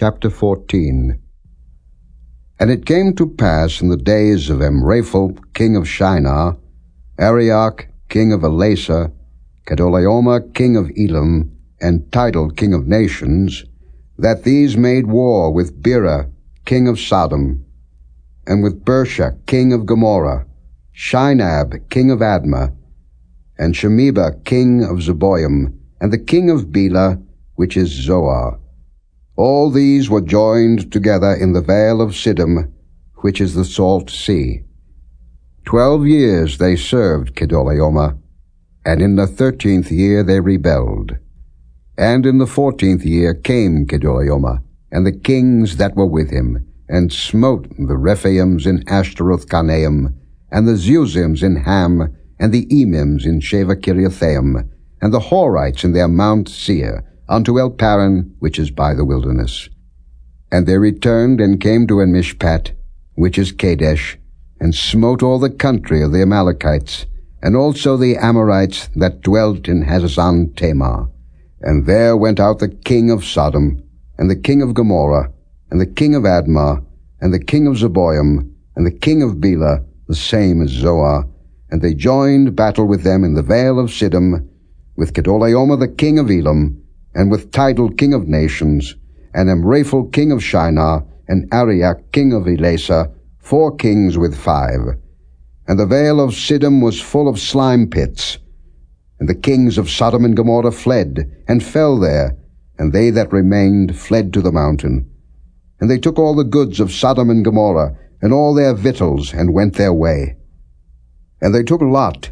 Chapter 14 And it came to pass in the days of Amraphel, king of Shinar, Arioch, king of Ellasar, Chedorlaomer, king of Elam, and Tidal, king of nations, that these made war with Bera, king of Sodom, and with Birsha, king of Gomorrah, Shinab, king of Admah, and Shemeber, king of Zeboiim, and the king of Bela, which is Zoar. All these were joined together in the vale of Siddim, which is the salt sea. Twelve years they served Chedorlaomer, and in the thirteenth year they rebelled. And in the fourteenth year came Chedorlaomer, and the kings that were with him, and smote the Rephaims in Ashteroth Karnaim, and the Zuzims in Ham, and the Emims in Shaveh Kiriathaim, and the Horites in their Mount Seir, unto El Paran, which is by the wilderness. And they returned and came to En-Mishpat, which is Kadesh, and smote all the country of the Amalekites, and also the Amorites that dwelt in Hazazon Tamar. And there went out the king of Sodom, and the king of Gomorrah, and the king of Admah, and the king of Zeboiim, and the king of Bela, the same as Zoar, and they joined battle with them in the vale of Siddim, with Chedorlaomer the king of Elam, and with Tidal king of nations, and Amraphel king of Shinar, and Arioch king of Ellasar, four kings with five. And the vale of Siddim was full of slime pits. And the kings of Sodom and Gomorrah fled, and fell there, and they that remained fled to the mountain. And they took all the goods of Sodom and Gomorrah, and all their victuals, and went their way. And they took Lot,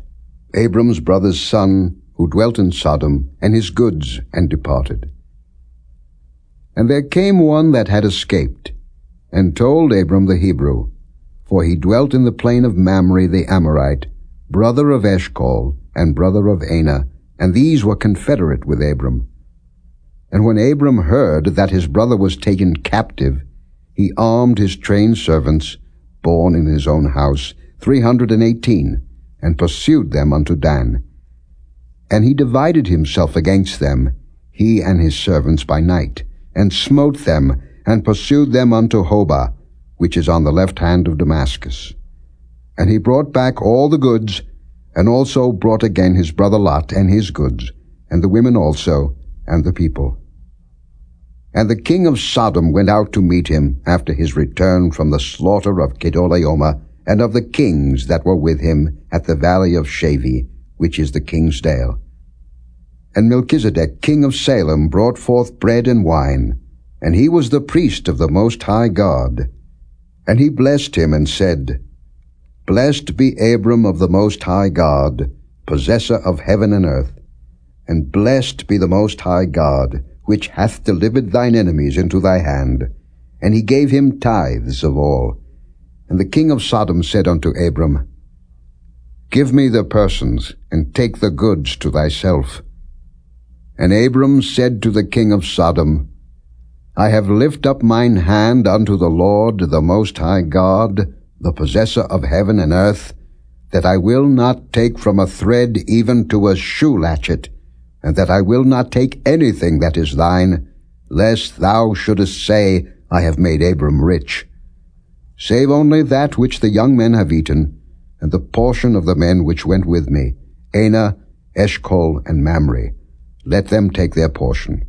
Abram's brother's son, who dwelt in Sodom, and his goods, and departed. And there came one that had escaped, and told Abram the Hebrew, for he dwelt in the plain of Mamre the Amorite, brother of Eshcol, and brother of Aner, and these were confederate with Abram. And when Abram heard that his brother was taken captive, he armed his trained servants, born in his own house, three hundred and eighteen, and pursued them unto Dan. And he divided himself against them, he and his servants by night, and smote them, and pursued them unto Hobah, which is on the left hand of Damascus. And he brought back all the goods, and also brought again his brother Lot and his goods, and the women also, and the people. And the king of Sodom went out to meet him after his return from the slaughter of Chedorlaomer, and of the kings that were with him at the valley of Shaveh, which is the king's dale. And Melchizedek, king of Salem, brought forth bread and wine, and he was the priest of the Most High God. And he blessed him and said, Blessed be Abram of the Most High God, possessor of heaven and earth, and blessed be the Most High God, which hath delivered thine enemies into thy hand. And he gave him tithes of all. And the king of Sodom said unto Abram, Give me the persons, and take the goods to thyself. And Abram said to the king of Sodom, I have lift up mine hand unto the Lord, the Most High God, the possessor of heaven and earth, that I will not take from a thread even to a shoe latchet, and that I will not take anything that is thine, lest thou shouldest say, I have made Abram rich. Save only that which the young men have eaten, and the portion of the men which went with me, Aner, Eshcol, and Mamre. Let them take their portion.